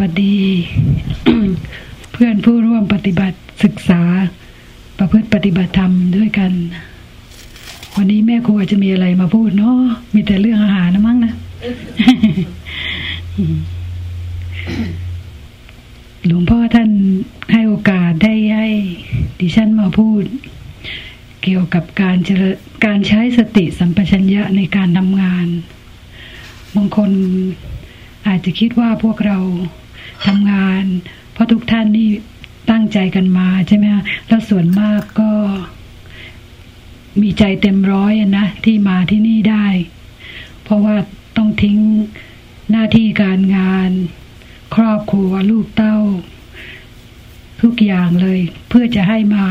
วัสดี เพื่อนผู้ร่วมปฏิบัติศึกษา ประพฤติปฏิบัติธรรมด้วยกัน วันนี้แม่ครัวจะมีอะไรมาพูดเนาะมีแต่เรื่องอาหารนะมั้งนะหลวงพ่อท่านให้โอกาสได้ให้ดิฉันมาพูด เกี่ยวกับการเจริญการใช้สติสัมปชัญญะในการทำงาน บางคนอาจจะคิดว่าพวกเรา ทำงาน เพราะทุกท่านนี่ตั้งใจกันมาใช่ไหมคะแล้วส่วนมากก็มีใจเต็มร้อยนะที่มาที่นี่ได้ เพราะว่าต้องทิ้งหน้าที่การงาน ครอบครัวลูกเต้า ทุกอย่างเลย เพื่อจะให้มา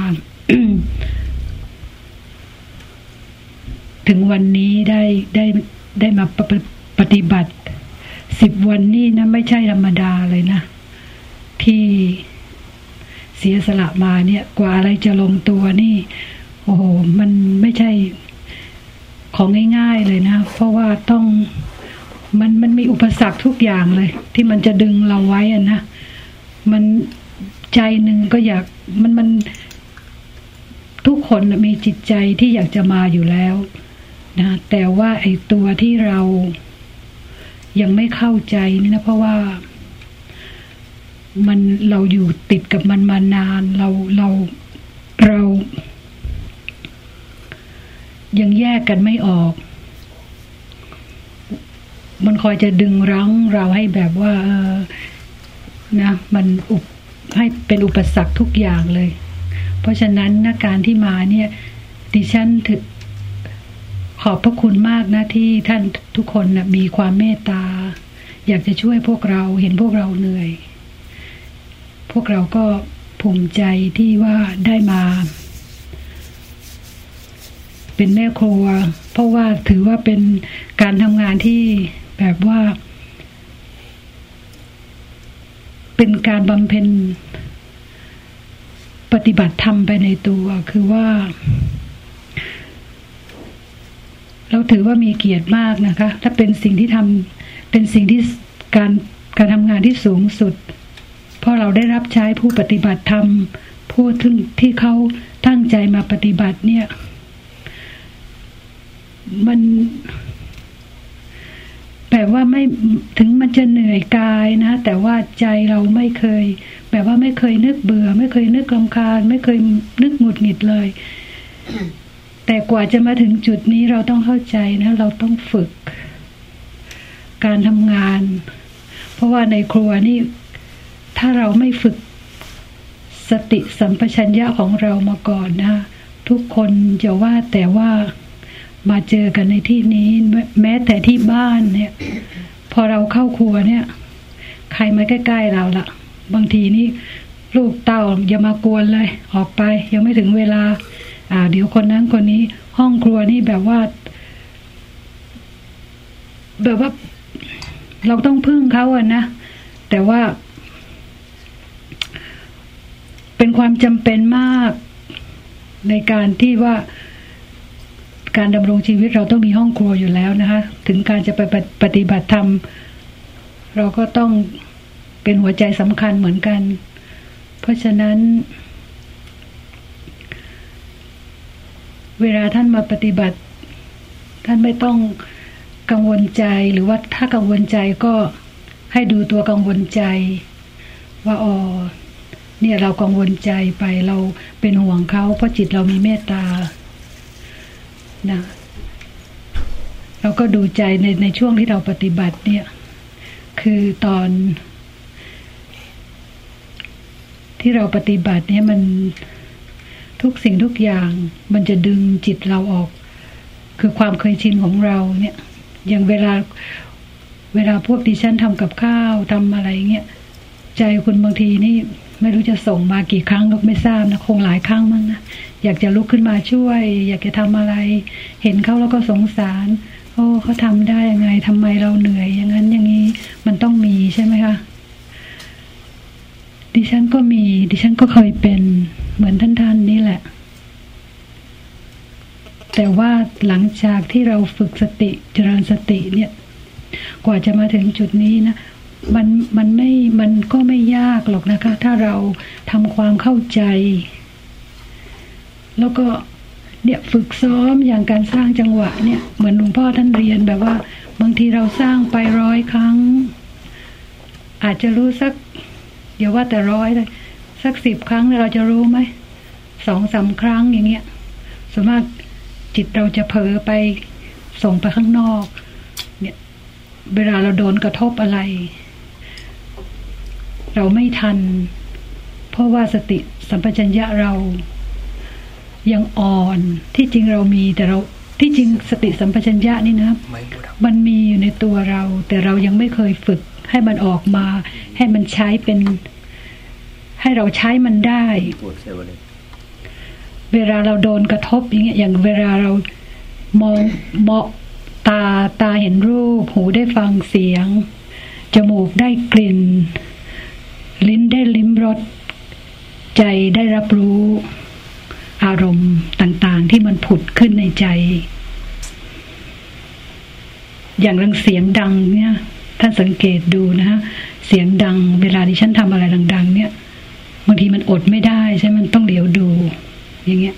ถึงวันนี้ได้ได้ได้มาปฏิปฏิบัติ สิบวันนี้นะไม่ใช่ธรรมดาเลยนะ ที่เสียสละมาเนี่ย กว่าอะไรจะลงตัวนี่ โอ้โห มันไม่ใช่ของง่ายๆเลยนะ เพราะว่าต้องมันมันมีอุปสรรคทุกอย่างเลย ที่มันจะดึงเราไว้อะนะมันใจหนึ่งก็อยากมันมันทุกคนมีจิตใจที่อยากจะมาอยู่แล้ว นะ แต่ว่าไอ้ตัวที่เรา ยังไม่เข้าใจนี่นะเพราะว่ามันเราอยู่ติดกับมันมานาน เราเราเรา ยังแยกกันไม่ออก มันคอยจะดึงรั้งเราให้แบบว่า เออนะมันอุปให้เป็นอุปสรรคทุกอย่างเลย เพราะฉะนั้นนะการที่มาเนี่ย ดิฉันถึง ขอบพระคุณมากนะที่ท่านทุกคนนะมีความเมตตา อยากจะช่วยพวกเราเห็นพวกเราเหนื่อย พวกเราก็ภูมิใจที่ว่าได้มา เป็นแม่ครัว เพราะว่าถือว่าเป็นการทำงานที่แบบว่า เป็นการบำเพ็ญปฏิบัติธรรมไปในตัว คือว่า เราถือว่ามีเกียรติมากนะคะ ถ้าเป็นสิ่งที่ทำเป็นสิ่งที่การการทำงานที่สูงสุด เพราะเราได้รับใช้ผู้ปฏิบัติธรรมผู้ที่ที่เขาตั้งใจมาปฏิบัติเนี่ย มันแบบว่าไม่ถึงมันจะเหนื่อยกายนะ แต่ว่าใจเราไม่เคย แบบว่าไม่เคยนึกเบื่อ ไม่เคยนึกลำคาญ ไม่เคยนึกหงุดหงิดเลย แต่กว่าจะมาถึงจุดนี้เราต้องเข้าใจนะ เราต้องฝึก การทำงาน เพราะว่าในครัวนี่ ถ้าเราไม่ฝึกสติสัมปชัญญะของเรามาก่อนนะทุกคนจะว่าแต่ว่ามาเจอกันในที่นี้แม้แต่ที่บ้านเนี่ย พอเราเข้าครัวเนี่ย ใครมาใกล้ๆเราละบางทีนี่ลูกเต้าอย่ามากวนเลย ออกไปยังไม่ถึงเวลา อ่า เดี๋ยวคนนั้นคนนี้ห้องครัวนี่แบบว่า แบบว่าเราต้องพึ่งเขาอะนะ แต่ว่า เป็นความจำเป็นมากในการที่ว่าการดำรงชีวิตเราต้องมีห้องครัวอยู่แล้วนะคะ ถึงการจะไปปฏิบัติธรรม เราก็ต้องเป็นหัวใจสำคัญเหมือนกัน เพราะฉะนั้น เวลาท่านมาปฏิบัติ ท่านไม่ต้องกังวลใจหรือว่าถ้ากังวลใจก็ให้ดูตัวกังวลใจ ว่าอ๋อเนี่ยเรากังวลใจไปเราเป็นห่วงเขาเพราะจิตเรามีเมตตานะเราก็ดูใจในในช่วงที่เราปฏิบัติเนี่ย คือตอน ที่เราปฏิบัติเนี่ยมัน ทุกสิ่งทุกอย่างมันจะดึงจิตเราออก คือความเคยชินของเราเนี่ย อย่างเวลาเวลาพวกดิฉันทำกับข้าวทำอะไรเงี้ยใจคุณบางทีนี่ไม่รู้จะส่งมากี่ครั้งก็ไม่ทราบนะคงหลายครั้งมั้งนะอยากจะลุกขึ้นมาช่วย อยากจะทำอะไร เห็นเขาแล้วก็สงสาร โอ้เขาทำได้ยังไงทำไมเราเหนื่อย อย่างนั้นอย่างนี้มันต้องมีใช่ไหมคะดิฉันก็มี ดิฉันก็เคยเป็น เหมือนท่านท่านนี่แหละ แต่ว่าหลังจากที่เราฝึกสติเจริญสติเนี่ย กว่าจะมาถึงจุดนี้นะมันมันไม่มันก็ไม่ยากหรอกนะคะ ถ้าเราทำความเข้าใจ แล้วก็เนี่ยฝึกซ้อมอย่างการสร้างจังหวะเนี่ยเหมือนหลวงพ่อท่านเรียนแบบว่า บางทีเราสร้างไปร้อยครั้ง อาจจะรู้สักเดี๋ยวว่าแต่ร้อยเลย สักสิบครั้งเราจะรู้ไหมสองสาครั้งอย่างเงี้ยส่วนมากจิตเราจะเผลอไปส่งไปข้างนอก เนี่ย เวลาเราโดนกระทบอะไร เราไม่ทัน เพราะว่าสติสัมปชัญญะเรายังอ่อนที่จริงเรามีแต่เราที่จริงสติสัมปชัญญะนี่นะมันมีอยู่ในตัวเรา แต่เรายังไม่เคยฝึกให้มันออกมา ให้มันใช้เป็น ให้เราใช้มันได้ เวลาเราโดนกระทบอย่างเงี้ยอย่างเวลาเรามองเมาะตาตาเห็นรูป หูได้ฟังเสียง จมูกได้กลิ่น ลิ้นได้ลิ้มรสใจได้รับรู้อารมณ์ต่างๆ ที่มันผุดขึ้นในใจ อย่างเรื่องเสียงดังเนี่ย ท่านสังเกตดูนะฮะ เสียงดัง เวลาที่ฉันทำอะไรดัง ๆ เนี่ย บางทีมันอดไม่ได้ใช่มันต้องเดี๋ยวดู อย่างเงี้ย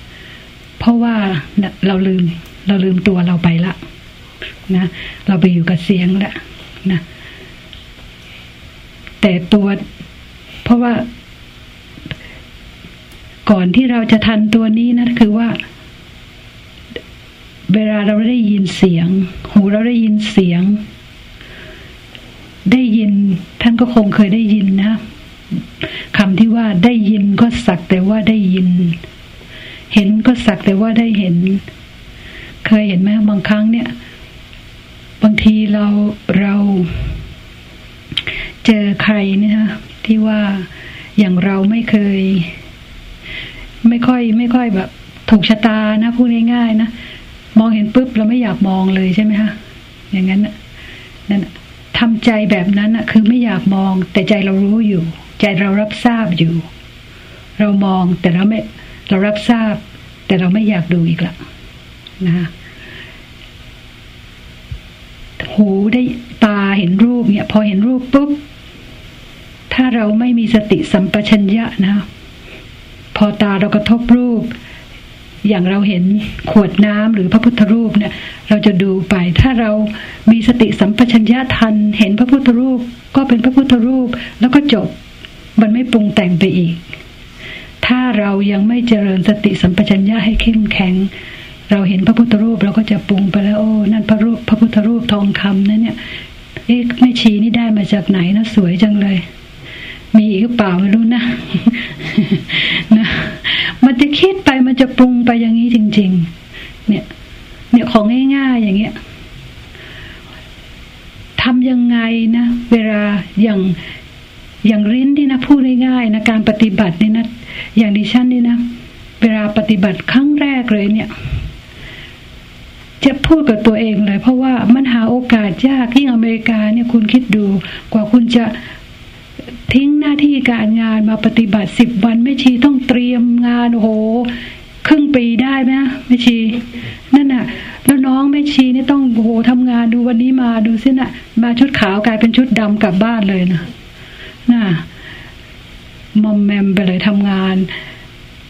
เพราะว่าเราลืม เราลืมตัวเราไปละนะเราไปอยู่กับเสียงละนะแต่ตัว เพราะว่า ก่อนที่เราจะทันตัวนี้นะคือว่า เวลาเราได้ยินเสียง หูเราได้ยินเสียง ได้ยินท่านก็คงเคยได้ยินนะ คำที่ว่าได้ยินก็สักแต่ว่าได้ยิน เห็นก็สักแต่ว่าได้เห็น เคยเห็นไหมบางครั้งเนี่ย บางทีเราเราเจอใครเนี่ยที่ว่าอย่างเราไม่เคย ไม่ค่อยไม่ค่อยแบบ ถูกชะตานะพูดง่ายๆนะมองเห็นปุ๊บเราไม่อยากมองเลยใช่ไหมคะอย่างนั้นนั่นทำใจแบบนั้นอะคือไม่อยากมองแต่ใจเรารู้อยู่ ใจเรารับทราบอยู่ เรามองแต่เราไม่เรารับทราบ แต่เราไม่อยากดูอีกละนะหูได้ตาเห็นรูปเนี่ย พอเห็นรูปปุ๊บ ถ้าเราไม่มีสติสัมปชัญญะนะ พอตาเรากระทบรูป อย่างเราเห็นขวดน้ำหรือพระพุทธรูปเนี่ย เราจะดูไป ถ้าเรามีสติสัมปชัญญะทัน เห็นพระพุทธรูป ก็เป็นพระพุทธรูป แล้วก็จบ มันไม่ปรุงแต่งไปอีก ถ้าเรายังไม่เจริญสติสัมปชัญญะให้เข้มแข็ง เราเห็นพระพุทธรูปเราก็จะปรุงไปแล้วโอ้นั่นพระรูปพระพุทธรูปทองคำนั่นเนี่ยเอ๊ะไม่ชีนี่ได้มาจากไหนนะสวยจังเลย มีอีกเปล่าไม่รู้นะนะ มันจะคิดไปมันจะปรุงไปอย่างนี้จริง ๆ เนี่ย เนี่ยของง่ายๆอย่างเงี้ยทำยังไงนะ เวลาอย่าง อย่างริ้นที่นะพูดง่ายๆนะการปฏิบัตินี่นะอย่างดิฉันนี่นะเวลาปฏิบัติครั้งแรกเลยเนี่ยจะพูดกับตัวเองเลยเพราะว่ามันหาโอกาสยากที่อเมริกาเนี่ยคุณคิดดูกว่าคุณจะทิ้งหน้าที่การงานมาปฏิบัติสิบวันไม่ชีต้องเตรียมงานโอ้โหครึ่งปีได้ไหมไม่ชี นั่นน่ะ แล้วน้องแม่ชีนี่ต้องโอ้โหทำงานดูวันนี้มาดูสินะ่ะ มาชุดขาวกลายเป็นชุดดำกลับบ้านเลยนะ น่ะมอมแมมไปเลยทำงาน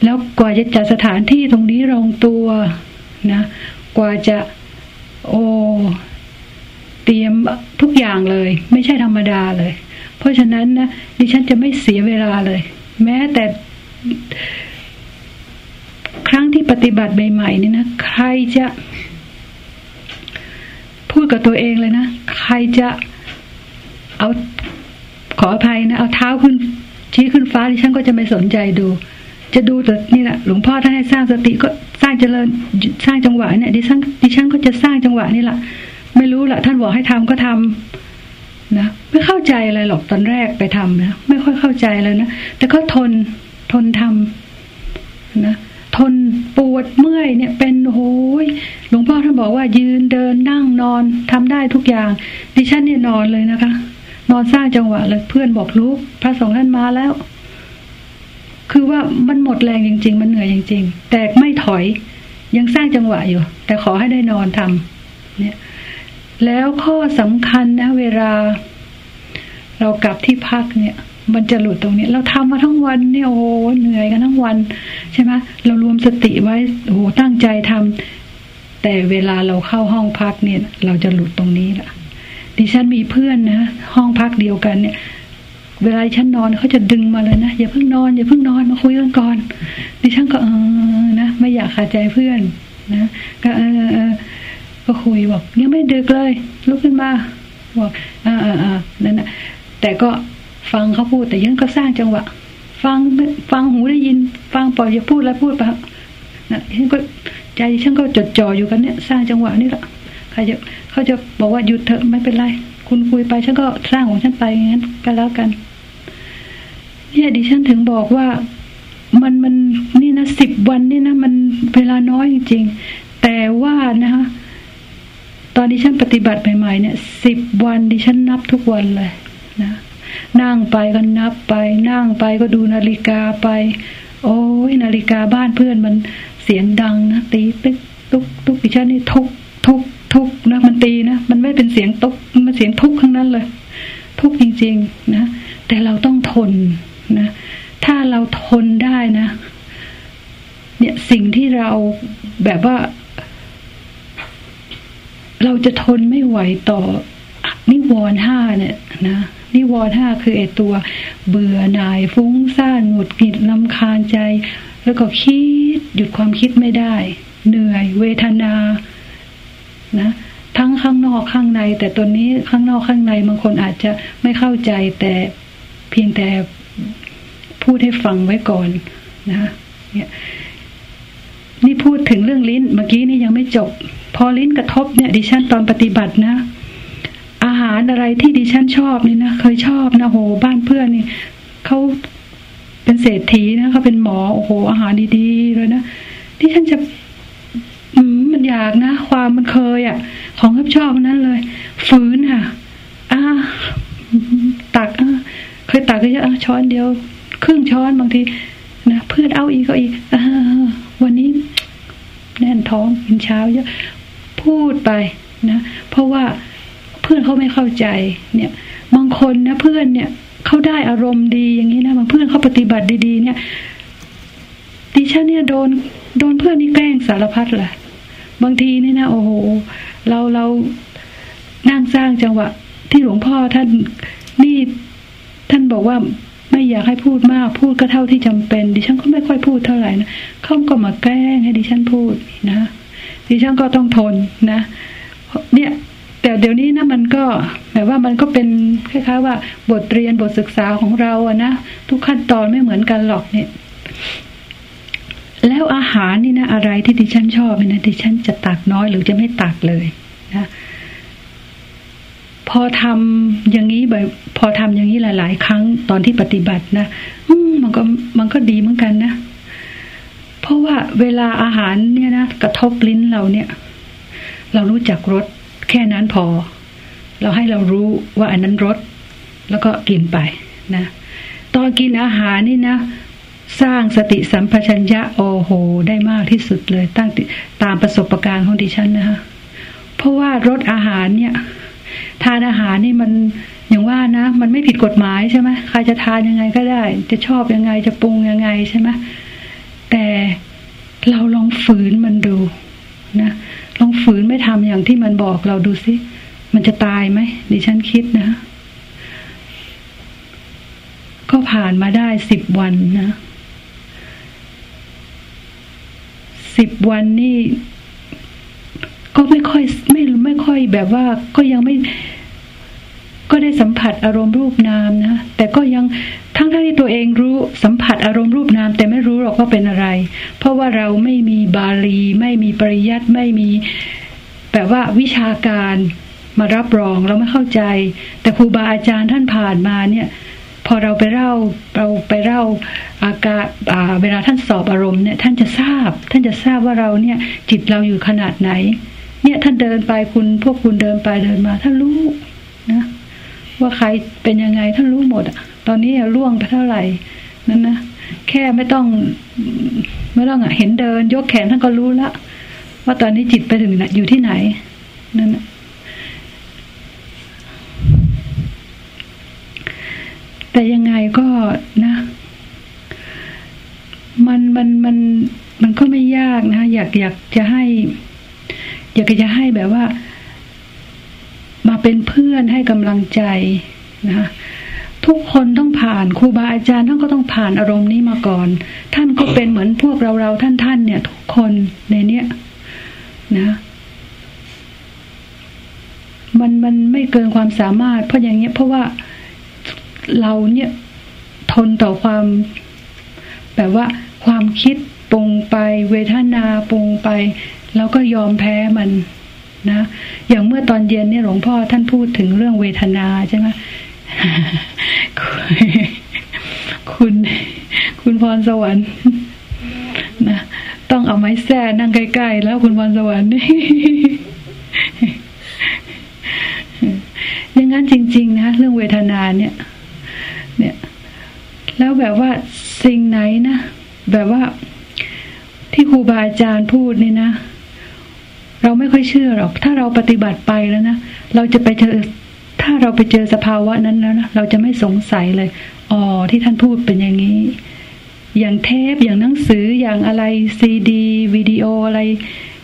แล้วกว่าจะจัดสถานที่ตรงนี้ลงตัวนะ กว่าจะโอเตรียมทุกอย่างเลย ไม่ใช่ธรรมดาเลย เพราะฉะนั้นนะดิฉันจะไม่เสียเวลาเลย แม้แต่ครั้งที่ปฏิบัติใหม่ๆนี่นะใครจะพูดกับตัวเองเลยนะ ใครจะเอา ขออภัยนะ เอาเท้าขึ้น ชี้ขึ้นฟ้าดิฉันก็จะไม่สนใจดู จะดูแต่นี่แหละหลวงพ่อท่านให้สร้างสติก็สร้างเจริญสร้างจังหวะเนี่ยดิฉันดิฉันก็จะสร้างจังหวะนี่แหละไม่รู้แหละท่านบอกให้ทำก็ทำนะไม่เข้าใจอะไรหรอกตอนแรกไปทำนะไม่ค่อยเข้าใจเลยนะแต่ก็ทนทนทำนะทนปวดเมื่อยเนี่ยเป็นโอ้ยหลวงพ่อท่านบอกว่ายืนเดินนั่งนอนทำได้ทุกอย่าง ดิฉันเนี่ยนอนเลยนะคะ นอนสร้างจังหวะเลยเพื่อนบอกลูกพระสงฆ์ท่านมาแล้ว คือว่ามันหมดแรงจริง ๆ มันเหนื่อยจริง ๆ แต่ไม่ถอยยังสร้างจังหวะอยู่ แต่ขอให้ได้นอนทำเนี่ย แล้วข้อสำคัญนะ เวลา เรากลับที่พักเนี่ย มันจะหลุดตรงนี้ เราทำมาทั้งวันเนี่ยโอ้เหนื่อยกันทั้งวัน ใช่ไหมเรารวมสติไว้โอ้ตั้งใจทำแต่เวลาเราเข้าห้องพักเนี่ย เราจะหลุดตรงนี้ละ ดิฉันมีเพื่อนนะห้องพักเดียวกันเนี่ย เวลาฉันนอนเขาจะดึงมาเลยนะอย่าเพิ่งนอนอย่าเพิ่งนอนมาคุยกันก่อนดิฉันก็เออนะไม่อยากขาดใจเพื่อนนะก็เออเออก็คุยบอกยังไม่ดึกเลยลุกขึ้นมาบอกอ่าอ่าอ่านั่นนะแต่ก็ฟังเขาพูด แต่ยังก็สร้างจังหวะ ฟังฟังหูได้ยิน ฟังปล่อยอย่าพูดแล้วพูดไปนะฉันก็ใจฉันก็จดจ่ออยู่กันเนี่ย สร้างจังหวะนี่แหละใครจะ เขาจะบอกว่าหยุดเถอะไม่เป็นไร คุณคุยไปฉันก็สร้างของฉันไปงั้นก็แล้วกัน เนี่ยดิฉันถึงบอกว่ามันมันนี่นะสิบวันนี่นะมันเวลาน้อยจริงๆแต่ว่านะคะตอนดิฉันปฏิบัติใหม่ๆเนี่ยสิบวันดิฉันนับทุกวันเลยนะนั่งไปก็นับไป นั่งไปก็ดูนาฬิกาไป โอ้ยนาฬิกาบ้านเพื่อนมันเสียงดังนะตีตึกตุกตุกดิฉันนี่ทุกทุก ทุกนะมันตีนะมันไม่เป็นเสียงตกมันเสียงทุกทั้งนั้นเลย ทุกจริง ๆ นะแต่เราต้องทนนะถ้าเราทนได้นะ เนี่ยสิ่งที่เราแบบว่า เราจะทนไม่ไหวต่อนิวรณ์ห้าเนี่ยนะนิวรณ์ห้าคือไอตัว เบื่อหน่ายฟุ้งซ่านหงุดหงิดลำคาญใจ แล้วก็คิดหยุดความคิดไม่ได้ เหนื่อย เวทนา นะทั้งข้างนอกข้างใน แต่ตัวนี้ข้างนอกข้างในบางคนอาจจะไม่เข้าใจแต่เพียงแต่พูดให้ฟังไว้ก่อนนะเนี่ยนี่พูดถึงเรื่องลิ้น เมื่อกี้นี่ยังไม่จบ พอลิ้นกระทบเนี่ย ดิฉันตอนปฏิบัตินะ อาหารอะไรที่ดิฉันชอบนี่นะเคยชอบนะโหบ้านเพื่อนนี่เขาเป็นเศรษฐีนะเขาเป็นหมอโอ้โหอาหารดีๆเลยนะดิฉันจะ อืม อยากนะ ความมันเคยอะ่ะ ของชอบนั้นเลย ฝืนค่ะอ่าตักเคยตักก็เยอะช้อนเดียว ครึ่งช้อนบางทีนะเพื่อนเอาอีกก็อีกอวันนี้ แน่นท้องกินเช้าเยอะพูดไปนะเพราะว่าเพื่อนเขาไม่เข้าใจ เนี่ยบางคนนะเพื่อนเนี่ยเขาได้อารมณ์ดีอย่างนี้นะบางเพื่อนเขาปฏิบัติดีๆเนี่ยดิฉันเนี่ยโดนโดนเพื่อนนี่แกล้งสารพัดแหละ บางทีนี่นะโอ้โหเราเรานั่งสร้างจังหวะ ที่หลวงพ่อท่านนี่ท่านบอกว่าไม่อยากให้พูดมาก พูดก็เท่าที่จำเป็น ดิฉันก็ไม่ค่อยพูดเท่าไหร่นะเขาก็มาแกล้งให้ดิฉันพูดนะ ดิฉันก็ต้องทนนะ เนี่ย แต่เดี๋ยวนี้นะมันก็แบบว่ามันก็เป็นคล้ายๆว่าบทเรียนบทศึกษาของเราอะนะทุกขั้นตอนไม่เหมือนกันหรอกเนี่ย แล้วอาหารนี่นะอะไรที่ดิฉันชอบนะดิฉันจะตักน้อยหรือจะไม่ตักเลยนะพอทำอย่างนี้แบบพอทำอย่างนี้หลาย ๆ ครั้งตอนที่ปฏิบัตินะอืมันก็มันก็ดีเหมือนกันนะเพราะว่าเวลาอาหารเนี่ยนะกระทบลิ้นเราเนี่ย เรารู้จักรสแค่นั้นพอ เราให้เรารู้ว่าอันนั้นรสแล้วก็กินไปนะตอนกินอาหารนี่นะ สร้างสติสัมปชัญญะโอโห ได้มากที่สุดเลยตั้งตามประสบการณ์ของดิฉันนะคะเพราะว่ารสอาหารเนี่ย ทานอาหารนี่มันอย่างว่านะ มันไม่ผิดกฎหมายใช่ไหมใครจะทานยังไงก็ได้ จะชอบยังไงจะปรุงยังไงใช่ไหมแต่เราลองฝืนมันดูนะลองฝืนไม่ทำอย่างที่มันบอกเราดูสิมันจะตายไหมดิฉันคิดนะ ก็ผ่านมาได้สิบวันนะ สิบวันนี่ก็ไม่ค่อยไม่ไม่ค่อยแบบว่าก็ยังไม่ ก็ได้สัมผัสอารมณ์รูปนามนะแต่ก็ยังทั้งที่ตัวเองรู้สัมผัสอารมณ์รูปนาม แต่ไม่รู้หรอกว่าเป็นอะไร เพราะว่าเราไม่มีบาลี ไม่มีปริยัติไม่มีแบบว่าวิชาการมารับรองเราไม่เข้าใจ แต่ครูบาอาจารย์ท่านผ่านมาเนี่ย พอเราไปเล่าเราไปเล่าอาการเวลาท่านสอบอารมณ์เนี่ยท่านจะทราบ ท่านจะทราบว่าเราเนี่ยจิตเราอยู่ขนาดไหน เนี่ยท่านเดินไปคุณพวกคุณเดินไปเดินมาท่านรู้นะว่าใครเป็นยังไงท่านรู้หมดอะตอนนี้ล่วงไปเท่าไหร่นั่นนะแค่ไม่ต้องไม่ต้องเห็นเดิน ยกแขนท่านก็รู้ละว่าตอนนี้จิตไปถึงอยู่ที่ไหนนั่นนะ แต่ยังไงก็นะ มันมันมันมันก็ไม่ยากนะอยากอยากจะให้ อยากจะให้แบบว่า มาเป็นเพื่อนให้กำลังใจนะทุกคนต้องผ่านครูบาอาจารย์ท่านก็ต้องผ่านอารมณ์นี้มาก่อน ท่านก็เป็นเหมือนพวกเราเราท่านท่านเนี่ย ทุกคนในเนี้ยนะ มันมันไม่เกินความสามารถ เพราะอย่างเงี้ยเพราะว่า เราเนี่ยทนต่อความแบบว่าความคิดปรุงไป เวทนาปรุงไป แล้วก็ยอมแพ้มันนะ อย่างเมื่อตอนเย็นเนี่ยหลวงพ่อท่านพูดถึงเรื่องเวทนาใช่ไหมคุณ คุณพรสวรรค์นะต้องเอาไม้แส้นั่งใกล้ๆแล้วคุณพรสวรรค์นี่อย่างนั้นจริง ๆ นะเรื่องเวทนาเนี่ย เนี่ย แล้วแบบว่าสิ่งไหนนะ แบบว่าที่ครูบาอาจารย์พูดนี่นะ เราไม่ค่อยเชื่อหรอก ถ้าเราปฏิบัติไปแล้วนะ เราจะไปเจอ ถ้าเราไปเจอสภาวะนั้นแล้วนะ เราจะไม่สงสัยเลย อ๋อ ที่ท่านพูดเป็นอย่างนี้ อย่างเทป อย่างหนังสือ อย่างอะไรซีดีวิดีโออะไร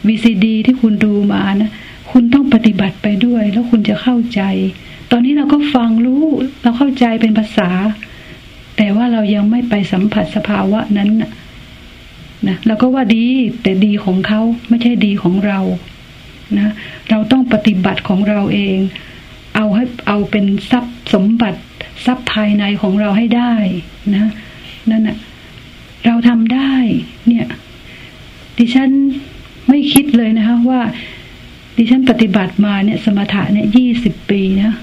วีซีดีที่คุณดูมานะ คุณต้องปฏิบัติไปด้วย แล้วคุณจะเข้าใจ อนนี้เราก็ฟังรู้เราเข้าใจเป็นภาษา แต่ว่าเรายังไม่ไปสัมผัสสภาวะนั้นนะนะแล้วก็ว่าดีแต่ดีของเขาไม่ใช่ดีของเรานะเราต้องปฏิบัติของเราเอง เอาให้เอาเป็นทรัพย์สมบัติทรัพย์ภายในของเราให้ได้นะนั่นน่ะเราทำได้ เนี่ย ดิฉันไม่คิดเลยนะคะว่า ดิฉันปฏิบัติมาเนี่ย สมถะเนี่ยยี่สิบปีนะ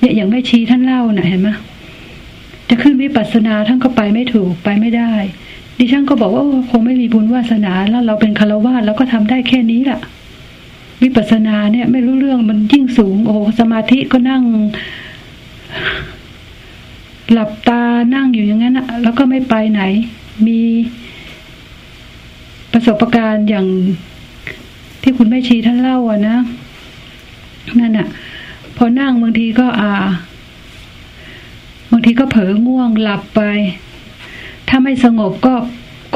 เนี่ยอย่างแม่ชีท่านเล่านะ่ะเห็นไหมจะขึ้นวิปัสสนาท่านก็ไปไม่ถูกไปไม่ได้ ดิฉันก็บอกว่าคงไม่มีบุญวาสนาแล้วเราเป็นคารวะเราก็ทำได้แค่นี้แหละวิปัสสนาเนี่ย ไม่รู้เรื่องมันยิ่งสูง โอ้สมาธิก็นั่ง หลับตานั่งอยู่อย่างนั้นแล้วก็ไม่ไปไหน มีประสบการณ์อย่างที่คุณแม่ชีท่านเล่าอะนะนั่นอะพอนั่งบางทีก็อ่าางทีก็เผลอง่วงหลับไป ถ้าไม่สงบก็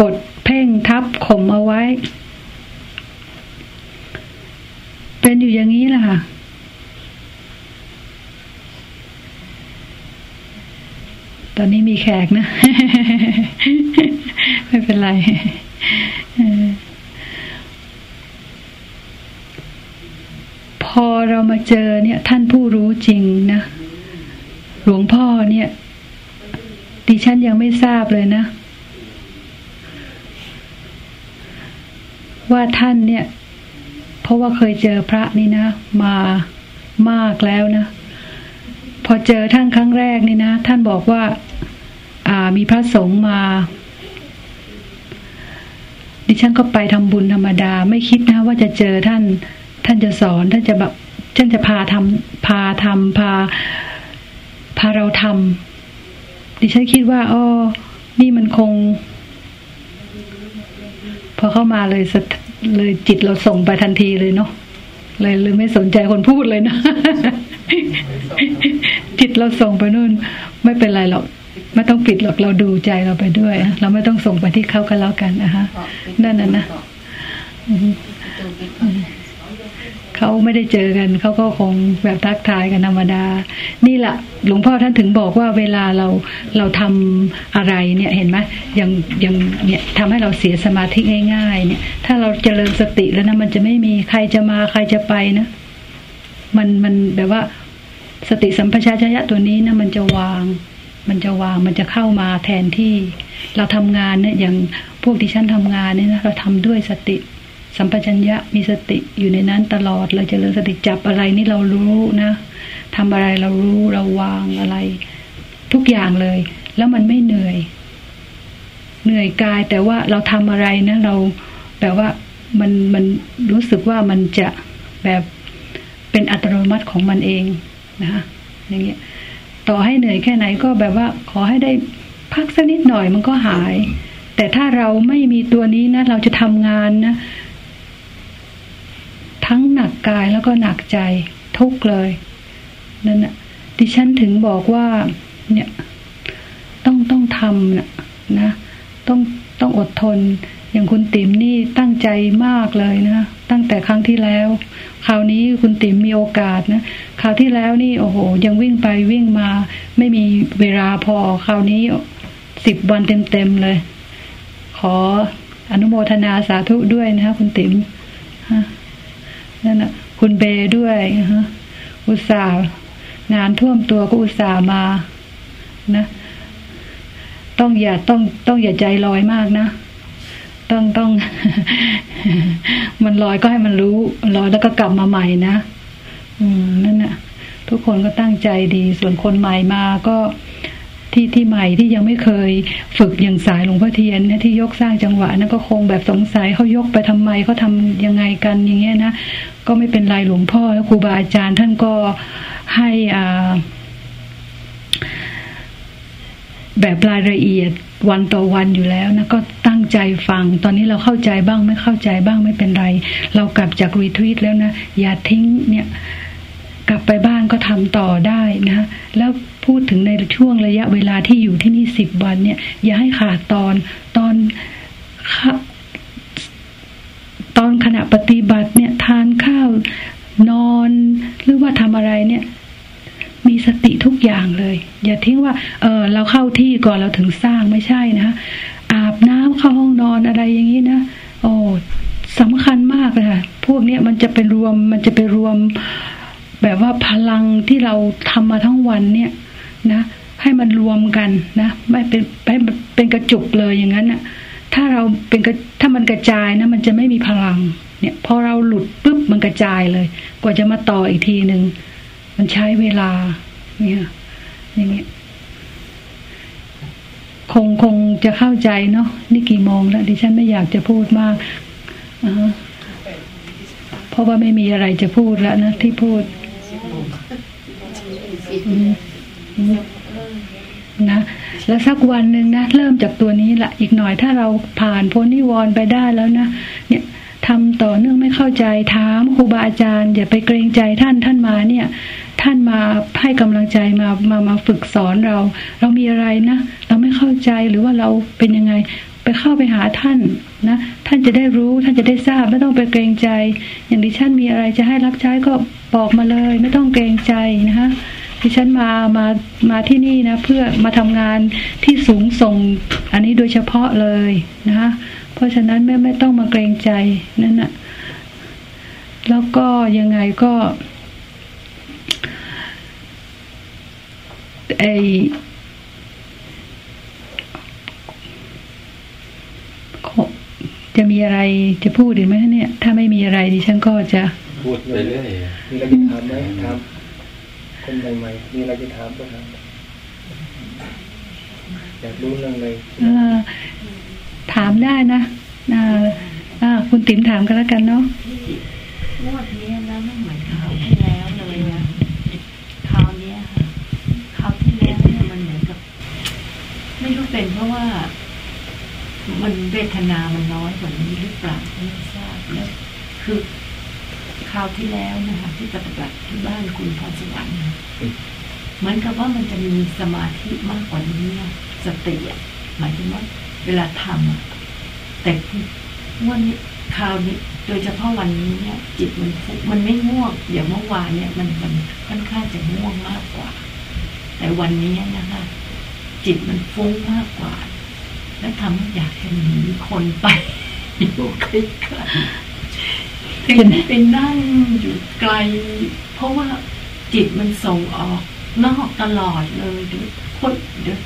กดเพ่งทับข่มเอาไว้ เป็นอยู่อย่างนี้แหละค่ะตอนนี้มีแขกนะ ไม่เป็นไรพอเรามาเจอเนี่ย ท่านผู้รู้จริงนะ หลวงพ่อเนี่ย ดิฉันยังไม่ทราบเลยนะ ว่าท่านเนี่ย เพราะว่าเคยเจอพระนี่นะ มามากแล้วนะ พอเจอท่านครั้งแรกนี่นะ ท่านบอกว่า อ่ามีพระสงฆ์มา ดิฉันก็ไปทำบุญธรรมดา ไม่คิดนะ ว่าจะเจอท่าน ท่านจะสอนท่านจะแบบท่านจะพาทำพาทำพา พาเราทำดิฉันคิดว่าอ๋อนี่มันคง พอเข้ามาเลยเลยจิตเราส่งไปทันทีเลยเนาะเลยเลยไม่สนใจคนพูดเลยนะ จิตเราส่งไปนู่น ไม่เป็นไรหรอกไม่ต้องปิดหรอกเราดูใจเราไปด้วย เราไม่ต้องส่งไปที่เขากันแล้วกันนะคะนั่นน่ะนะ เขาไม่ได้เจอกัน เขาก็คงแบบทักทายกันธรรมดา นี่แหละหลวงพ่อท่านถึงบอกว่าเวลาเราเราทำอะไรเนี่ยเห็นไหมอย่างอย่างเนี่ยทำให้เราเสียสมาธิง่ายๆ เนี่ย ถ้าเราเจริญสติแล้วนะมันจะไม่มีใครจะมาใครจะไปนะมันมันแบบว่าสติสัมปชัญญะตัวนี้นะมันจะวาง มันจะวางมันจะเข้ามาแทนที่ เราทำงานเนี่ยอย่างพวกที่ฉันทำงานเนี่ยนะเราทำด้วยสติ สัมปชัญญะมีสติอยู่ในนั้นตลอด เราจะเริญสติจับอะไรนี่เรารู้นะทำอะไรเรารู้เราวางอะไร ทุกอย่างเลย แล้วมันไม่เหนื่อย เหนื่อยกายแต่ว่าเราทำอะไรนะเราแบบว่ามันมันรู้สึกว่ามันจะแบบเป็นอัตโนมัติของมันเองนะคะอย่างเงี้ยต่อให้เหนื่อยแค่ไหนก็แบบว่าขอให้ได้พักสักนิดหน่อยมันก็หาย แต่ถ้าเราไม่มีตัวนี้นะ เราจะทำงานนะ ทั้งหนักกายแล้วก็หนักใจทุกเลยนั่นน่ะดิฉันถึงบอกว่าเนี่ยต้องต้องทำนะนะต้องต้องอดทน อย่างคุณติ๋มนี่ตั้งใจมากเลยนะ ตั้งแต่ครั้งที่แล้ว คราวนี้คุณติ๋มมีโอกาสนะ คราวที่แล้วนี่โอ้โห ยังวิ่งไปวิ่งมา ไม่มีเวลาพอ คราวนี้สิบวันเต็มๆเลย ขออนุโมทนาสาธุด้วยนะคะคุณติ๋ม นั่นนะคุณเบด้วยฮะอุตส่าห์งานท่วมตัวก็อุตส่าห์มา นะ ต้องอย่าต้องต้องอย่าใจลอยมากนะต้องต้อง มันลอยก็ให้มันรู้ลอยแล้วก็กลับมาใหม่นะอืมนั่นน่ะ ทุกคนก็ตั้งใจดี ส่วนคนใหม่มาก็ ที่ที่ใหม่ที่ยังไม่เคยฝึกอย่างสายหลวงพ่อเทียนนะที่ยกสร้างจังหวะนั้นก็คงแบบสงสัยเขายกไปทำไมเขาทายังไงกันอย่างเงี้ยนะก็ไม่เป็นไรหลวงพ่อแล้วครูบาอาจารย์ท่านก็ให้อ่าแบบรายละเอียดวันต่อวันอยู่แล้วนะก็ตั้งใจฟัง ตอนนี้เราเข้าใจบ้างไม่เข้าใจบ้างไม่เป็นไร เรากลับจากรีทวีตแล้วนะ อย่าทิ้งเนี่ย กลับไปบ้านก็ทำต่อได้นะ แล้ว พูดถึงในช่วงระยะเวลาที่อยู่ที่นี่สิบวันเนี่ย อย่าให้ขาดตอนตอนตอนขณะปฏิบัติเนี่ยทานข้าวนอนหรือว่าทำอะไรเนี่ย มีสติทุกอย่างเลย อย่าทิ้งว่า เออเราเข้าที่ก่อนเราถึงสร้างไม่ใช่นะอาบน้ำเข้าห้องนอนอะไรอย่างนี้นะโอ้สำคัญมากเลยค่ะพวกเนี้ยมันจะเป็นรวมมันจะไปรวม แบบว่าพลังที่เราทำมาทั้งวันเนี่ย นะ ให้มันรวมกันนะไม่เป็นให้เป็นกระจุกเลยอย่างนั้นนะถ้าเราเป็นถ้ามันกระจายนะ มันจะไม่มีพลัง เนี่ยพอเราหลุดปุ๊บมันกระจายเลย กว่าจะมาต่ออีกทีหนึ่งมันใช้เวลา เนี่ยอย่างเงี้ยคงคงจะเข้าใจเนาะนี่กี่โมงแล้วดิฉันไม่อยากจะพูดมากเพราะว่าไม่มีอะไรจะพูดแล้วนะที่พูด นะ แล้วสักวันหนึ่งนะเริ่มจากตัวนี้ละอีกหน่อยถ้าเราผ่านพ้นนิวรณ์ไปได้แล้วนะเนี่ยทำต่อเนื่องไม่เข้าใจถามครูบาอาจารย์ อย่าไปเกรงใจท่านท่านมาเนี่ย ท่านมาให้กำลังใจมามามาฝึกสอนเรา เรามีอะไรนะเราไม่เข้าใจหรือว่าเราเป็นยังไงไปเข้าไปหาท่านนะท่านจะได้รู้ท่านจะได้ทราบไม่ต้องไปเกรงใจ อย่างดิฉันมีอะไรจะให้รับใช้ก็บอกมาเลย ไม่ต้องเกรงใจนะคะ ดิฉันมามามาที่นี่นะเพื่อมาทำงานที่สูงส่ง อันนี้โดยเฉพาะเลยนะเพราะฉะนั้นไม่ไม่ต้องมาเกรงใจนั่นนะแล้วก็ยังไงก็ไอจะมีอะไรจะพูดหรือไม่เนี่ย ถ้าไม่มีอะไรดิฉันก็จะพูดไปเรื่อยมีอะไรจะถามไหมถาม คนใหม่ๆมีอะไรจะถามก็ถามอยากรู้เรื่องอะไรถามได้นะอ่าคุณติ๋มถามกันแล้วกันเนาะงวดนี้นะไม่เหมือนคราวที่แล้วเลยนะคราวนี้ค่ะคราวที่แล้วเนี่ยมันเหมือนกับ ไม่รู้เป็นเพราะว่า มันเวทนามันน้อยกว่านี้หรือเปล่าไม่ทราบแล้วคือค ราวที่แล้วนะคะที่ปฏิบัติที่บ้านคุณพรสวรรค์เหมือนกับว่ามันจะมีสมาธิมากกว่านี้สติหมายถึงว่าเวลาทำแต่วันนี้คราวนี้ โดยเฉพาะวันนี้เนี่ย จิตมันมันไม่ง่วงเดี๋ยวเมื่อวานเนี่ย มันมันค่อนข้างจะง่วงมากกว่า แต่วันนี้นะคะจิตมันฟุ้งมากกว่า แล้วทำให้อยากจะหนีคนไปอยู่ใกล้ ถึงไปนั่งอยู่ไกล เพราะว่าจิตมันส่งออกนอกตลอดเลยเดี๋ยวคนเดี๋ยว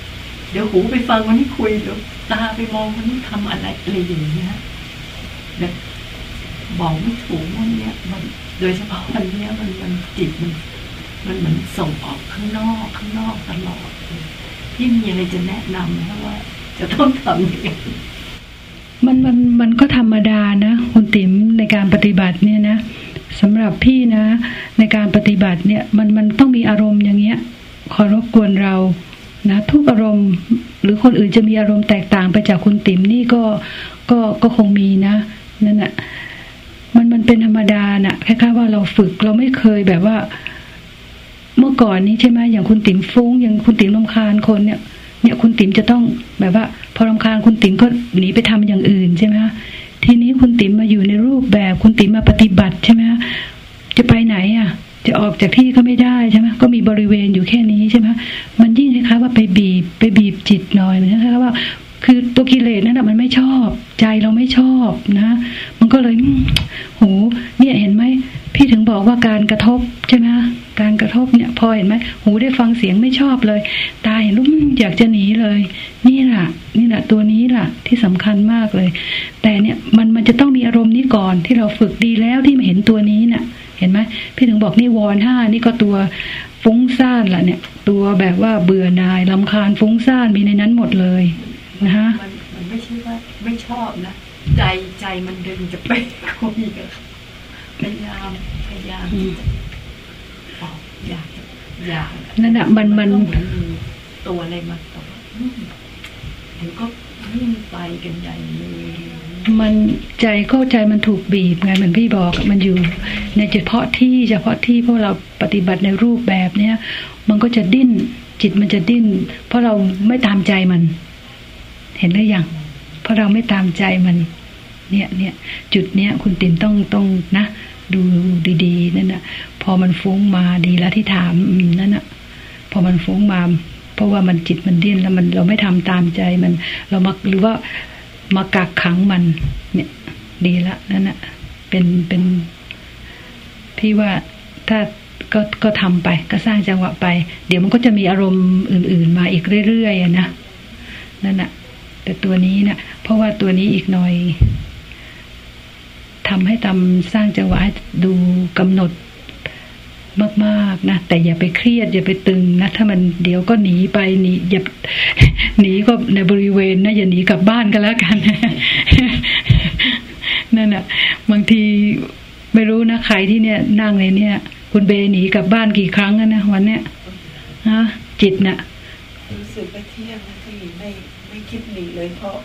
เดี๋ยวหูไปฟังวันนี้คุยเดี๋ยวตาไปมองวันนี้ทำอะไรอะไรอย่างเงี้ยแบบบอกไม่ถูกวันเนี้ยมันโดยเฉพาะวันเนี้ยมันมันจิตมันมันเหมือนส่งออกข้างนอกข้างนอกตลอดพี่มีอะไรจะแนะนำไหมว่า จะต้องทำยังไงมันมันมันก็ธรรมดานะคุณติ๋ม ในการปฏิบัติเนี่ยนะสำหรับพี่นะ ในการปฏิบัติเนี่ยมันมันต้องมีอารมณ์อย่างเงี้ยขอรบกวนเรานะทุกอารมณ์หรือคนอื่นจะมีอารมณ์แตกต่างไปจากคุณติ๋มนี่ก็ก็ก็คงมีนะนั่นแหะมันมันเป็นธรรมดานะ่ะแค่ว่าเราฝึกเราไม่เคยแบบว่า เมื่อก่อนนี้ใช่ไหมอย่างคุณติ๋มฟุ้งอย่างคุณติ๋มลำคาญคนเนี่ย เนี่ยคุณติ๋มจะต้องแบบว่า พอรำคาญคุณติ๋มก็หนีไปทำอย่างอื่นใช่ไหมคะ ทีนี้คุณติ๋มมาอยู่ในรูปแบบ คุณติ๋มมาปฏิบัติใช่ไหมจะไปไหนอะ จะออกจากที่ก็ไม่ได้ใช่ไหมก็มีบริเวณอยู่แค่นี้ใช่ไหมมันยิ่งคล้ายๆว่าไปบีบไปบีบจิตหน่อยเหมือนกันว่าคือตัวกิเลสนั่นแหะมันไม่ชอบ ใจเราไม่ชอบนะ มันก็เลยโหเนี่ยเห็นไหมพี่ถึงบอกว่าการกระทบใช่ไหม การกระทบเนี่ย พอเห็นไหมหูได้ฟังเสียงไม่ชอบเลยตาเห็นรูปอยากจะหนีเลย นี่แหละนี่แหละตัวนี้แหละที่สำคัญมากเลย แต่เนี่ยมันมันจะต้องมีอารมณ์นี้ก่อนที่เราฝึกดีแล้วที่มาเห็นตัวนี้น่ะ เห็นไหมพี่ถึงบอกนี่วอนห้านี่ก็ตัวฟุ้งซ่านล่ะเนี่ย ตัวแบบว่าเบื่อหน่ายลำคาญฟุ้งซ่านมีในนั้นหมดเลยนะฮะมันไม่ใช่ว่าไม่ชอบนะใจใจมันดึงจะไปคุยกับพยายามพยายาม ออกอยากจะอยากนั่นน่ะมันมันก็เหมือนมีตัวอะไรมาต่ออืมเดี๋ยวก็วิ่งไปกันใหญ่เลยมันใจเข้าใจมันถูกบีบไงเหมือนพี่บอกอะมันอยู่ ในเฉพาะที่เฉพาะที่เพราะเราปฏิบัติในรูปแบบเนี้ยมันก็จะดิ้น จิตมันจะดิ้น เพราะเราไม่ตามใจมัน เห็นหรือยังเพราะเราไม่ตามใจมัน เนี่ยเนี่ยจุดเนี้ยคุณติ๋มต้องต้องนะ ดูดีๆนั่นน่ะ พอมันฟุ้งมาดีแล้วที่ถามนั่นน่ะ พอมันฟุ้งมา เพราะว่ามันจิตมันดิ้นแล้วมันเราไม่ทำตามใจมัน เรามาหรือว่ามากักขังมัน เนี่ย ดีละนั่นน่ะ เป็นเป็นพี่ว่าถ้าก็ก็ทำไป ก็สร้างจังหวะไป เดี๋ยวมันก็จะมีอารมณ์อื่น ๆ มาอีกเรื่อยๆนะนั่นน่ะ แต่ตัวนี้นะ่ะ เพราะว่าตัวนี้อีกหน่อย ทำให้ทำสร้างจังหวะให้ดูกำหนดมากๆนะแต่อย่าไปเครียด อย่าไปตึงนะถ้ามันเดี๋ยวก็หนีไปหนีอย่าหนีก็ในบริเวณนะอย่าหนีกลับบ้านก็แล้วกันนั่นแหะบางทีไม่รู้นะใครที่เนี่ยนั่งในเนี่ย คุณเบหนีกลับบ้านกี่ครั้งแล้วนะวันเนี้ยฮะจิตเนะ่ะรู้สึกว่าเที่ยงที่ไม่ไม่คิดหนีเลยเพราะ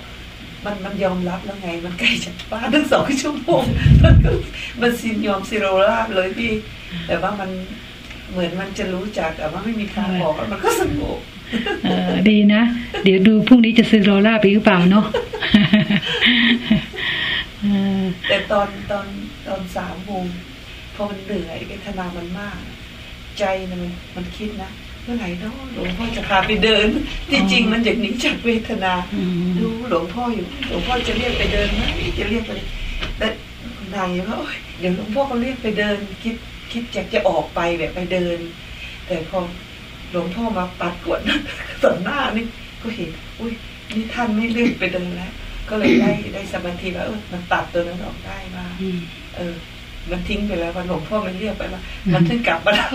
มันมันยอมรับแล้วไง มันใกล้จากบ้านทั้งสองชั่วโมงมันก็มันสินยอมซิโรราบเลยพี่ แต่ว่ามันเหมือนมันจะรู้จักแต่ว่าไม่มีทางบอกแล้วมันก็สงบเออดีนะ เดี๋ยวดูพรุ่งนี้จะซื้อโรล่าไปหรือเปล่าเนาะเออแต่ตอนตอนตอนสามโมงพอมันเหนื่อยเวทนามันมาก ใจนะมันมันคิดนะ เมื่อไหร่เนาะหลวงพ่อจะพาไปเดิน ที่จริงมันอยากหนีจากเวทนาอืมดูหลวงพ่ออยู่ หลวงพ่อจะเรียกไปเดินไหมจะเรียกไปแต่นายว่าโอ๊ยเดี๋ยวหลวงพ่อก็เรียกไปเดิน คิดคิดอยากจะออกไปแบบไปเดิน แต่พอหลวงพ่อมาปัดกวดต่อหน้านี่ก็เห็นอุ้ยนี่ท่านไม่เรียกไปเดินแล้ว ก็เลยได้ได้สมาธิว่าเออมันตัดตัวนั้นออกได้ว่าอืมเออ มันทิ้งไปแล้วว่าหลวงพ่อมันเรียกไปว่ามันถึงกลับมาแล้ว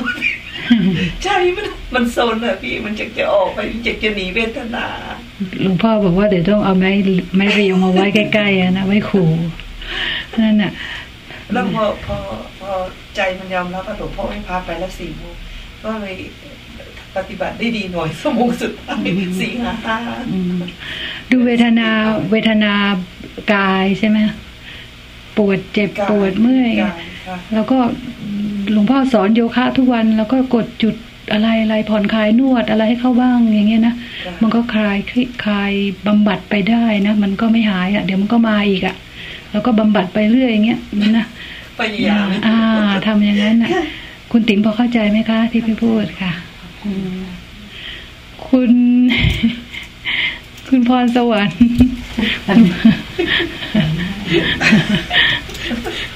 ใจมันมันโซนอะพี่มันจะจะออกไปมันจะจะหนีเวทนาหลวงพ่อบอกว่าเดี๋ยวต้องเอาไม้ไม้เรียวมาไว้ใกล้ๆอะนะไว้ขู่นั่นน่ะแล้วพอพอพอใจมันยอมรับว่าหลวงพ่อไม่พาไปแล้วสี่โมงก็เลยปฏิบัติได้ดีหน่อยสมงสุดท้ายสี่ห้าห้าอืมดูเวทนาเวทนากายใช่ไหมปวดเจ็บปวดเมื่อยกายค่ะแล้วก็ หลวงพ่อสอนโยคะ ทุกวันแล้วก็กดจุดอะไรอะไรผ่อนคลายนวดอะไรให้เข้าบ้างอย่างเงี้ยนะมันก็คลายคลิคลายบำบัดไปได้นะมันก็ไม่หายอะ เดี๋ยวมันก็มาอีกอะ แล้วก็บำบัดไปเรื่อยอย่างเงี้ยนะพยายามอ่าทำอย่างนั้นน่ะ คุณติ๋มพอเข้าใจไหมคะ ที่พี่พูดค่ะอืมคุณ คุณพรสวรรค์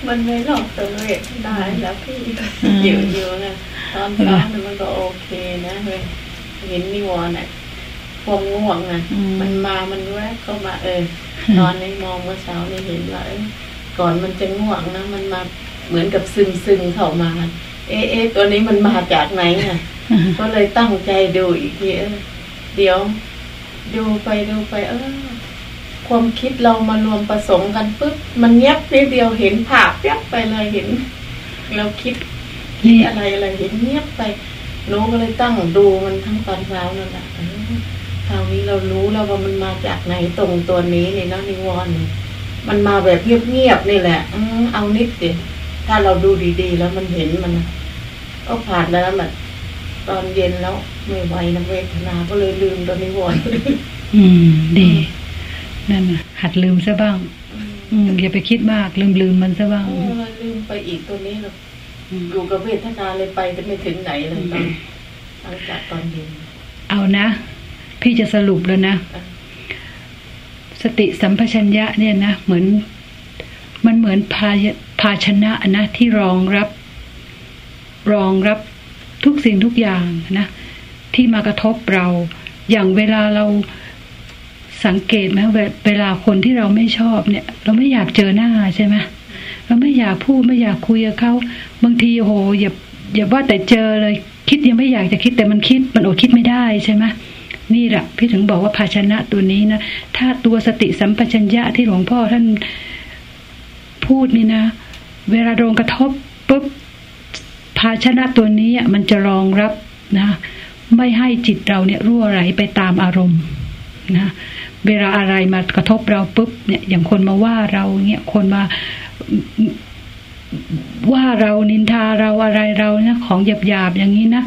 มันไม่หลอกตัวเองได้แล้วพี่อืมอยู่อยู่นะตอนเช้าน่ะมันก็โอเคนะเว้ยเห็นนิวรณ์อะความง่วงนะอืมมันมามันแวบเข้ามาเออตอนนี้มองเมื่อเช้านี่เห็นว่าเอ้ยก่อนมันจะง่วงนะมันมาเหมือนกับซึมซึมๆเข้ามาเอ๊ะเอ๊ะตัวนี้มันมาจากไหนอะ ก็เลยตั้งใจดูอีกทีเออเดี๋ยว ดูไปดูไป เออ ความคิดเรามารวมผสมกันปุ๊บมันเงียบนิดเดียวเห็นภาเปียบไปเลยเห็น เราคิดคิดอะไรอะไรเห็นเงียบไปหนูก็เลยตั้งดูมันทั้งตอนเช้านั่นแหละเออคราวนี้เรารู้แล้วว่ามันมาจากไหนตรงตัวนี้ในี่นะนิวรณ์นี่มันมาแบบเงียบๆนี่แหละอืเอานิดเดียวถ้าเราดูดีๆ แล้วมันเห็นมันก็ผ่านแล้วแบบตอนเย็นแล้วไม่ไหวนะเวทนา ก็เลยลืมตอนนี้วอนอืมดี นั่นน่ะหัดลืมซะบ้าง อืมอย่าไปคิดมาก ลืมลืมมันซะบ้างเออลืมไปอีกตัวนี้เราอืมอยู่กับเวทนาเลยไปจะไม่ถึงไหนเลยตอนหลังจากตอนเย็นเอานะ พี่จะสรุปแล้วนะ สติสัมปชัญญะเนี่ยนะเหมือน มันเหมือนภาภาชนะนะที่รองรับ รองรับทุกสิ่งทุกอย่างนะ ที่มากระทบเรา อย่างเวลาเรา สังเกตไหมเวลาคนที่เราไม่ชอบเนี่ย เราไม่อยากเจอหน้าใช่ไหมเราไม่อยากพูดไม่อยากคุยกับเขาบางทีโหอย่าอย่าว่าแต่เจอเลย คิดยังไม่อยากจะคิดแต่มันคิดมันอดคิดไม่ได้ใช่ไหมนี่แหละพี่ถึงบอกว่าภาชนะตัวนี้นะถ้าตัวสติสัมปชัญญะที่หลวงพ่อท่านพูดนี่นะ เวลาโดนกระทบปุ๊บภาชนะตัวนี้มันจะรองรับนะ ไม่ให้จิตเราเนี่ยรั่วไหลไปตามอารมณ์นะ เวลาอะไรมากระทบเราปุ๊บเนี่ยอย่างคนมาว่าเราเนี่ยคนมาว่าเรานินทาเราอะไรเรานะของหยาบๆอย่างนี้นะ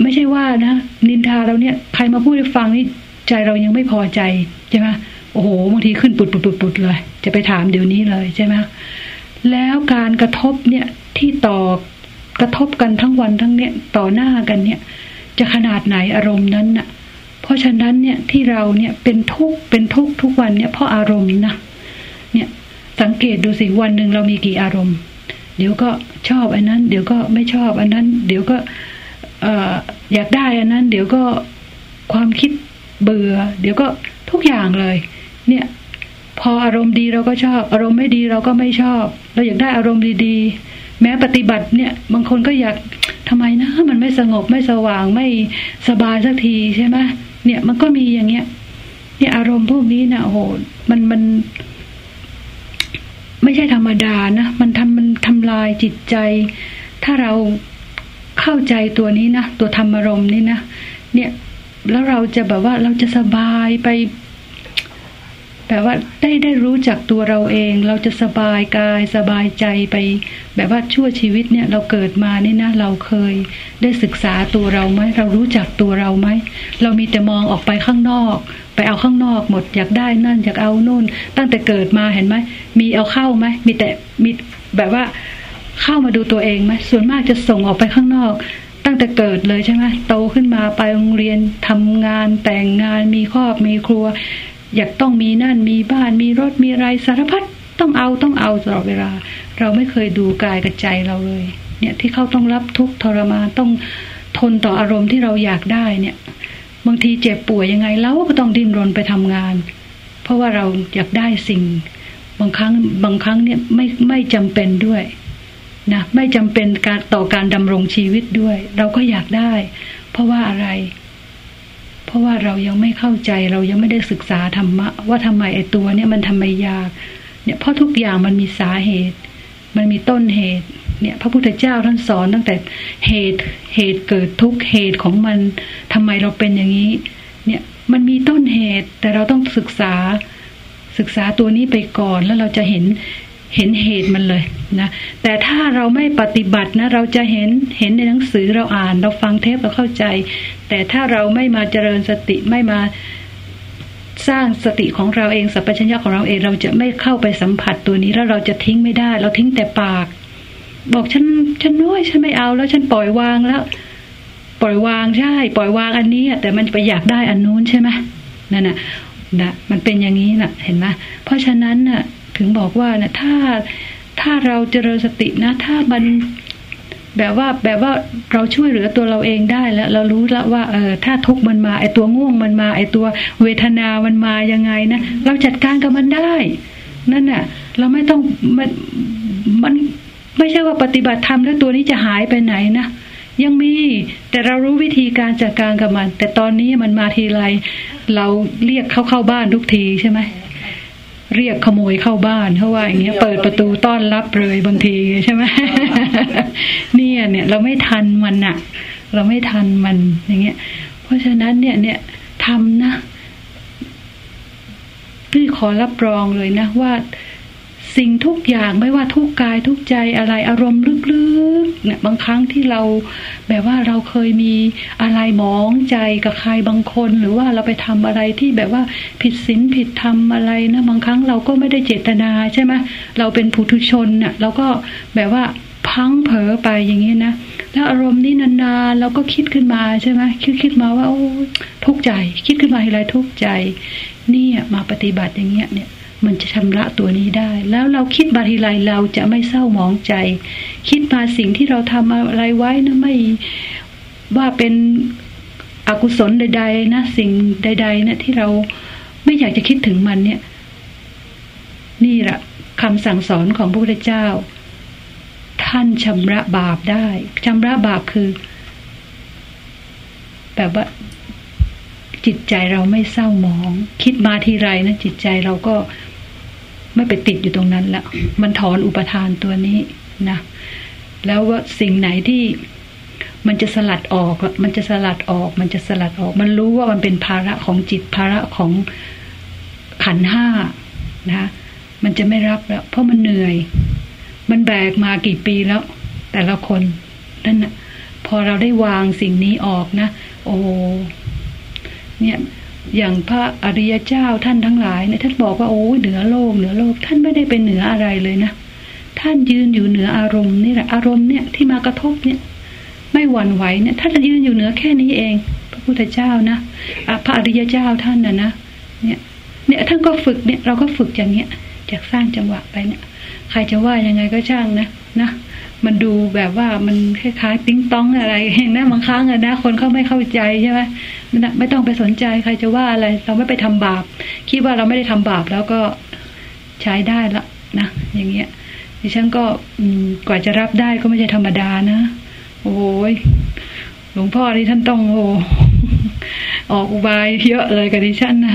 ไม่ใช่ว่านะนินทาเราเนี่ย ใครมาพูดให้ฟังนี่ใจเรายังไม่พอใจใช่ไหมโอ้โหบางทีขึ้นปุดปุดปุดปุดเลย จะไปถามเดี๋ยวนี้เลยใช่ไหมแล้วการกระทบเนี่ยที่ต่อกระทบกันทั้งวันทั้งเนี่ยต่อหน้ากันเนี่ย จะขนาดไหนอารมณ์นั้นน่ะ เพราะฉะนั้นเนี่ยที่เราเนี่ยเป็นทุกเป็นทุกทุกวันเนี่ยเพราะอารมณ์นะเนี่ยสังเกตดูสิวันหนึ่งเรามีกี่อารมณ์ เดี๋ยวก็ชอบอันนั้น เดี๋ยวก็ไม่ชอบอันนั้น เดี๋ยวก็เอ่ออยากได้อันนั้น เดี๋ยวก็ความคิดเบื่อ เดี๋ยวก็ทุกอย่างเลย เนี่ยพออารมณ์ดีเราก็ชอบ อารมณ์ไม่ดีเราก็ไม่ชอบ เราอยากได้อารมณ์ดีๆ แม้ปฏิบัติเนี่ยบางคนก็อยากทำไมนะมันไม่สงบไม่สว่างไม่สบายสักทีใช่ไหม เนี่ยมันก็มีอย่างเงี้ย เนี่ยอารมณ์พวกนี้นะโอ้โหมันมัน ไม่ใช่ธรรมดานะมันทำมันทำลายจิตใจ ถ้าเราเข้าใจตัวนี้นะตัวธรรมอารมณ์นี่นะเนี่ย แล้วเราจะแบบว่าเราจะสบายไป แบบว่าได้ได้รู้จักตัวเราเอง เราจะสบายกายสบายใจไป แบบว่าชั่วชีวิตเนี่ยเราเกิดมานี่นะเราเคย ได้ศึกษาตัวเราไหมเรารู้จักตัวเราไหมเรามีแต่มองออกไปข้างนอก ไปเอาข้างนอกหมดอยากได้นั่นอยากเอานู่น ตั้งแต่เกิดมาเห็นไหมมีเอาเข้าไหมมีแต่มีแบบว่าเข้ามาดูตัวเองไหมส่วนมากจะส่งออกไปข้างนอกตั้งแต่เกิดเลยใช่ไหมโตขึ้นมาไปโรงเรียนทำงานแต่งงานมีครอบมีครัว อยากต้องมีนั่นมีบ้านมีรถมีอะไรสารพัดต้องเอาต้องเอาตลอดเวลา เราไม่เคยดูกายกับใจเราเลย เนี่ยที่เขาต้องรับทุกข์ทรมานต้องทนต่ออารมณ์ที่เราอยากได้เนี่ย บางทีเจ็บป่วยยังไงเราก็ต้องดิ้นรนไปทำงาน เพราะว่าเราอยากได้สิ่ง บางครั้งบางครั้งเนี่ยไม่ไม่จำเป็นด้วยนะไม่จำเป็นการต่อการดำรงชีวิตด้วย เราก็อยากได้ เพราะว่าอะไร เพราะว่าเรายังไม่เข้าใจเรายังไม่ได้ศึกษาธรรมะ ว่าทำไมไอ้ตัวเนี่ยมันทำไมยาก เนี่ยเพราะทุกอย่างมันมีสาเหตุ มันมีต้นเหตุ เนี่ย พระพุทธเจ้าท่านสอนตั้งแต่เหตุเหตุเกิดทุกเหตุของมันทำไมเราเป็นอย่างนี้ เนี่ยมันมีต้นเหตุแต่เราต้องศึกษาศึกษาตัวนี้ไปก่อนแล้วเราจะเห็น เห็นเหตุมันเลยนะแต่ถ้าเราไม่ปฏิบัตินะเราจะเห็นเห็นในหนังสือเราอ่าน เราฟังเทปเราเข้าใจ แต่ถ้าเราไม่มาเจริญสติไม่มาสร้างสติของเราเองสัพพัญญะของเราเองเราจะไม่เข้าไปสัมผัสตัวนี้แล้วเราจะทิ้งไม่ได้ เราทิ้งแต่ปาก บอกฉันฉันน้อยฉันไม่เอาแล้วฉันปล่อยวางแล้ว ปล่อยวางใช่ ปล่อยวางอันนี้แต่มันไปอยากได้อันนู้นใช่ไหมนั่นน่ะนะมันเป็นอย่างนี้น่ะ เห็นไหมเพราะฉะนั้นน่ะ ถึงบอกว่านะถ้าถ้าเราเจริญสตินะ ถ้ามันแบบว่าแบบว่าเราช่วยเหลือตัวเราเองได้แล้ว เรารู้แล้วว่าเออถ้าทุกข์มันมาไอตัวง่วงมันมา ไอตัวเวทนามันมายังไงนะเราจัดการกับมันได้ นั่นน่ะ เราไม่ต้องมันมันไม่ใช่ว่าปฏิบัติธรรมแล้วตัวนี้จะหายไปไหนนะยังมี แต่เรารู้วิธีการจัดการกับมัน แต่ตอนนี้มันมาทีไรเราเรียกเข้าเข้าบ้านทุกทีใช่ไหม เรียกขโมยเข้าบ้านเพราะว่าอย่างเงี้ยเปิดประตูต้อนรับเลยบางทีใช่ไหมเนี่ยเนี่ยเราไม่ทันมันอะเราไม่ทันมันอย่างเงี้ย เพราะฉะนั้นเนี่ยเนี่ยทำนะพี่ขอรับรองเลยนะว่า สิ่งทุกอย่างไม่ว่าทุกกายทุกใจอะไรอารมณ์ลึกๆเนี่ยบางครั้งที่เราแบบว่าเราเคยมีอะไรหมองใจกับใครบางคน หรือว่าเราไปทำอะไรที่แบบว่าผิดศีลผิดธรรมอะไรนะบางครั้งเราก็ไม่ได้เจตนาใช่ไหมเราเป็นผู้ทุชนเน่ะเราก็แบบว่าพังเผลอไปอย่างนี้นะแล้วอารมณ์นี้นานๆเราก็คิดขึ้นมาใช่ไหมคิดคิดมาว่าโอ้ทุกข์ใจ คิดขึ้นมาอะไรทุกข์ใจนี่มาปฏิบัติอย่างเงี้ยเนี่ย มันจะชำระตัวนี้ได้ แล้วเราคิดบาทีไรเราจะไม่เศร้าหมองใจ คิดมาสิ่งที่เราทำอะไรไว้นะไม่ว่าเป็นอกุศลใด ๆ นะสิ่งใด ๆ นะที่เราไม่อยากจะคิดถึงมันเนี่ย นี่แหละคำสั่งสอนของพระพุทธเจ้า ท่านชำระบาปได้ชำระบาปคือ แบบว่าจิตใจเราไม่เศร้าหมอง คิดมาทีไรนะจิตใจเราก็ ไม่ไปติดอยู่ตรงนั้นแล้วมันถอนอุปทานตัวนี้นะแล้วว่าสิ่งไหนที่มันจะสลัดออก มันจะสลัดออก มันจะสลัดออก มันรู้ว่ามันเป็นภาระของจิตภาระของขันห้านะมันจะไม่รับแล้ว เพราะมันเหนื่อย มันแบกมากี่ปีแล้ว แต่ละคนนั่นนะพอเราได้วางสิ่งนี้ออกนะ โอ้เนี่ย อย่างพระอริยเจ้าท่านทั้งหลายเนี่ยท่านบอกว่าโอ้เหนือโลกเหนือโลกท่านไม่ได้เป็นเหนืออะไรเลยนะท่านยืนอยู่เหนืออารมณ์นี่แหละอารมณ์เนี่ยที่มากระทบเนี่ย ไม่หวั่นไหวเนี่ยท่านจะยืนอยู่เหนือแค่นี้เอง พระพุทธเจ้านะพระอริยเจ้าท่านนะนะเนี่ย เนี่ยท่านก็ฝึกเนี่ยเราก็ฝึกอย่างเงี้ยจากสร้างจังหวะไปเนี่ย ใครจะว่ายังไงก็ช่างนะนะ มันดูแบบว่ามันคล้ายๆติ้งต้องอะไรนะบางครั้งอะนะคนเขาไม่เข้าใจใช่ไหมไม่ต้องไปสนใจใครจะว่าอะไร เราไม่ไปทำบาป คิดว่าเราไม่ได้ทำบาปแล้วก็ใช้ได้ละนะอย่างเงี้ยดิฉันก็กว่าจะรับได้ก็ไม่ใช่ธรรมดานะ โอ้ยหลวงพ่อที่ท่านต้องโอ้ ออกอุบายเยอะเลยกับดิฉันนะ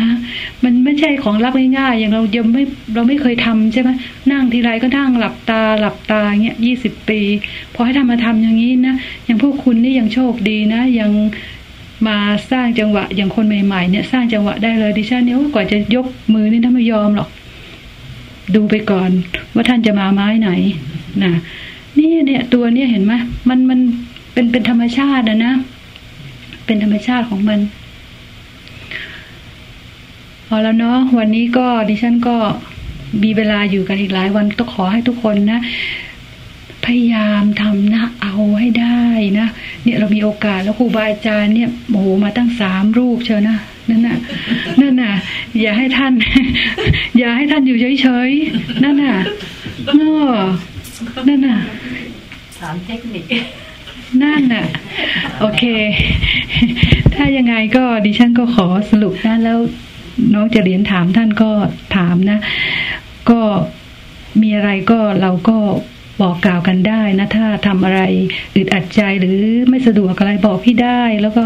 มันไม่ใช่ของรับง่ายๆอย่างเรายังไม่เราไม่เคยทำใช่ไหมนั่งทีไรก็นั่งหลับตาหลับตาเงี้ยยี่สิบปีพอให้ทำมาทำอย่างนี้นะอย่างพวกคุณนี่ยังโชคดีนะ ยังมาสร้างจังหวะอย่างคนใหม่ๆเนี่ย สร้างจังหวะได้เลยดิฉันเนี่ยกว่าจะยกมือนี่ท่านไม่ยอมหรอก ดูไปก่อนว่าท่านจะมาไม้ไหนนะนี่เนี่ยตัวเนี้ยเห็นไหมมันมันเป็นเป็นธรรมชาตินะนะเป็นธรรมชาติของมัน พอแล้วเนาะวันนี้ก็ดิฉันก็มีเวลาอยู่กันอีกหลายวันต้องขอให้ทุกคนนะ พยายามทำนะเอาให้ได้นะเนี่ยเรามีโอกาสแล้วครูบาอาจารย์เนี่ยโอ้โหมาตั้งสามรูปเชียวนะนั่นน่ะนั่นน่ะ อย่าให้ท่าน อย่าให้ท่านอยู่เฉยๆนั่นน่ะเออนั่นน่ะถามเทคนิคนั่นน่ะ โอเค ถ้ายังไงก็ดิฉันก็ขอสรุปนะแล้ว น้องจะเรียนถามท่านก็ถามนะ ก็มีอะไรก็เราก็บอกกล่าวกันได้นะ ถ้าทำอะไรอึดอัดใจหรือไม่สะดวกอะไรบอกพี่ได้ แล้วก็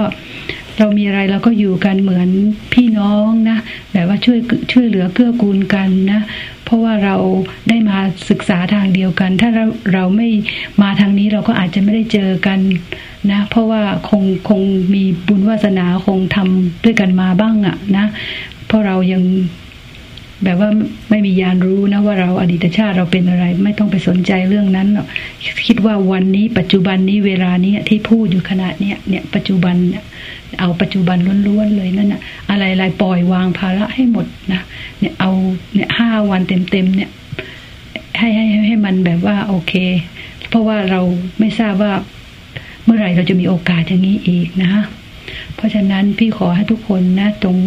เรามีอะไรเราก็อยู่กันเหมือนพี่น้องนะแบบว่าช่วยช่วยเหลือเกื้อกูลกันนะ เพราะว่าเราได้มาศึกษาทางเดียวกัน ถ้าเราเราไม่มาทางนี้เราก็อาจจะไม่ได้เจอกันนะ เพราะว่าคงคงมีบุญวาสนาคงทำด้วยกันมาบ้างอะนะ เพราะเรายังแบบว่าไม่มียานรู้นะว่าเราอดีตชาติเราเป็นอะไร ไม่ต้องไปสนใจเรื่องนั้นหรอกคิดว่าวันนี้ปัจจุบันนี้เวลานี้ที่พูดอยู่ขณะเนี้ยเนี่ยปัจจุบันเอาปัจจุบันล้วนๆเลยนั่นนะอะไรอะไรปล่อยวางภาระให้หมดนะเนี่ยเอาเนี่ยห้าวันเต็มๆเนี่ย ให้ให้ให้มันแบบว่าโอเค เพราะว่าเราไม่ทราบว่าเมื่อไหร่เราจะมีโอกาสอย่างนี้อีกนะเพราะฉะนั้นพี่ขอให้ทุกคนนะตรง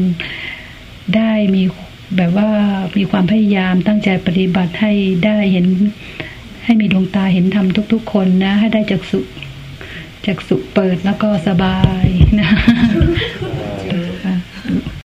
ได้มีแบบว่ามีความพยายามตั้งใจปฏิบัติให้ได้เห็น ให้มีดวงตาเห็นธรรมทุก ๆ คนนะ ให้ได้จักสุจักสุเปิดแล้วก็สบายนะ